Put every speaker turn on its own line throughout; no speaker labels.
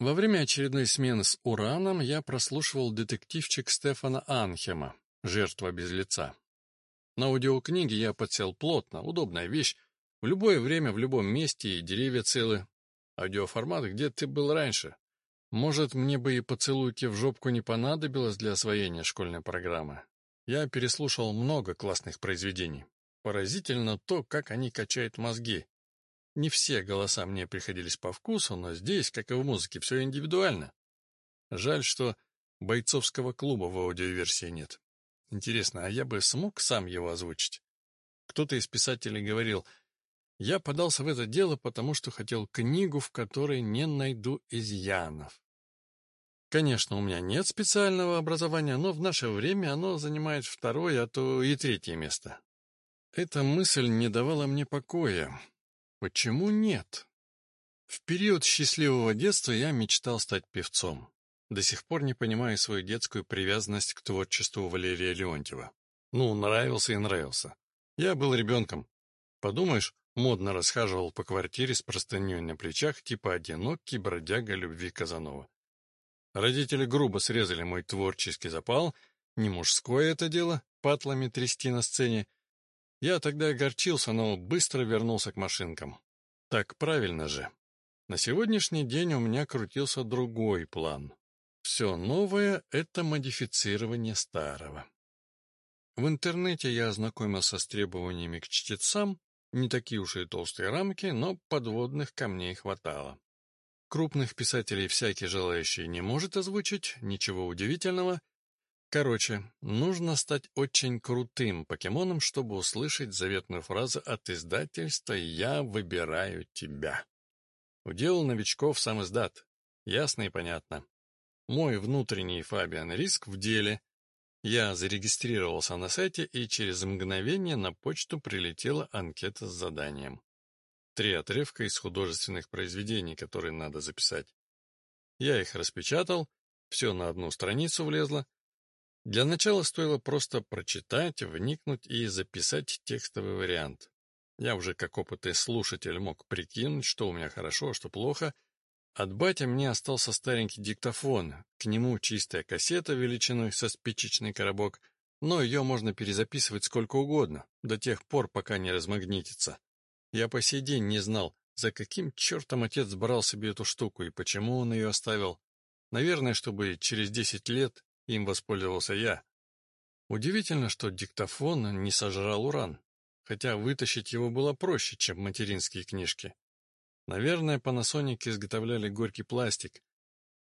Во время очередной смены с ураном я прослушивал детективчик Стефана Анхема «Жертва без лица». На аудиокниге я подсел плотно, удобная вещь, в любое время, в любом месте, и деревья целы. Аудиоформат, где ты был раньше? Может, мне бы и поцелуйки в жопку не понадобилось для освоения школьной программы. Я переслушал много классных произведений. Поразительно то, как они качают мозги. Не все голоса мне приходились по вкусу, но здесь, как и в музыке, все индивидуально. Жаль, что бойцовского клуба в аудиоверсии нет. Интересно, а я бы смог сам его озвучить? Кто-то из писателей говорил, я подался в это дело, потому что хотел книгу, в которой не найду изъянов. Конечно, у меня нет специального образования, но в наше время оно занимает второе, а то и третье место. Эта мысль не давала мне покоя. Почему нет? В период счастливого детства я мечтал стать певцом. До сих пор не понимаю свою детскую привязанность к творчеству Валерия Леонтьева. Ну, нравился и нравился. Я был ребенком. Подумаешь, модно расхаживал по квартире с простыней на плечах, типа одинокий бродяга любви Казанова. Родители грубо срезали мой творческий запал, не мужское это дело, патлами трясти на сцене, я тогда огорчился, но быстро вернулся к машинкам. Так правильно же. На сегодняшний день у меня крутился другой план. Все новое — это модифицирование старого. В интернете я ознакомился с требованиями к чтецам, не такие уж и толстые рамки, но подводных камней хватало. Крупных писателей всякий желающий не может озвучить, ничего удивительного, Короче, нужно стать очень крутым покемоном, чтобы услышать заветную фразу от издательства «Я выбираю тебя». Удел новичков сам издат. Ясно и понятно. Мой внутренний Фабиан Риск в деле. Я зарегистрировался на сайте, и через мгновение на почту прилетела анкета с заданием. Три отрывка из художественных произведений, которые надо записать. Я их распечатал, все на одну страницу влезло, для начала стоило просто прочитать, вникнуть и записать текстовый вариант. Я уже как опытный слушатель мог прикинуть, что у меня хорошо, а что плохо. От батя мне остался старенький диктофон, к нему чистая кассета величиной со спичечный коробок, но ее можно перезаписывать сколько угодно, до тех пор, пока не размагнитится. Я по сей день не знал, за каким чертом отец брал себе эту штуку и почему он ее оставил. Наверное, чтобы через десять лет им воспользовался я. Удивительно, что диктофон не сожрал уран, хотя вытащить его было проще, чем материнские книжки. Наверное, Panasonic изготовляли горький пластик.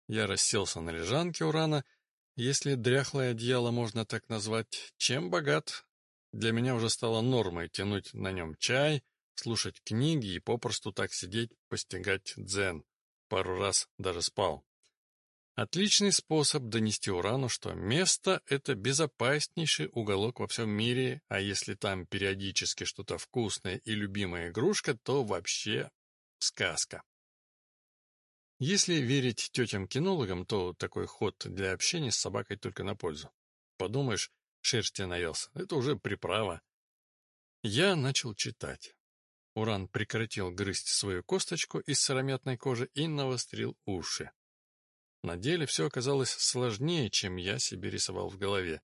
Я расселся на лежанке урана, если дряхлое одеяло можно так назвать, чем богат. Для меня уже стало нормой тянуть на нем чай, слушать книги и попросту так сидеть, постигать дзен. Пару раз даже спал. Отличный способ донести Урану, что место — это безопаснейший уголок во всем мире, а если там периодически что-то вкусное и любимая игрушка, то вообще сказка. Если верить тетям-кинологам, то такой ход для общения с собакой только на пользу. Подумаешь, шерсти наелся, это уже приправа. Я начал читать. Уран прекратил грызть свою косточку из сыромятной кожи и навострил уши. На деле все оказалось сложнее, чем я себе рисовал в голове.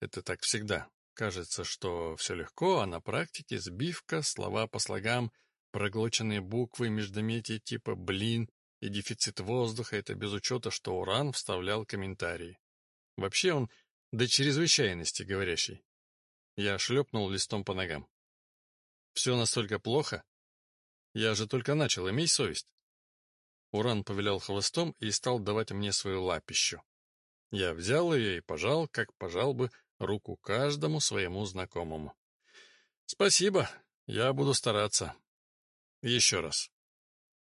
Это так всегда. Кажется, что все легко, а на практике сбивка, слова по слогам, проглоченные буквы, междометия типа «блин» и дефицит воздуха — это без учета, что Уран вставлял комментарии. Вообще он до чрезвычайности говорящий. Я шлепнул листом по ногам. Все настолько плохо? Я же только начал, имей совесть. Уран повилял хвостом и стал давать мне свою лапищу. Я взял ее и пожал, как пожал бы руку каждому своему знакомому. «Спасибо, я буду стараться. Еще раз».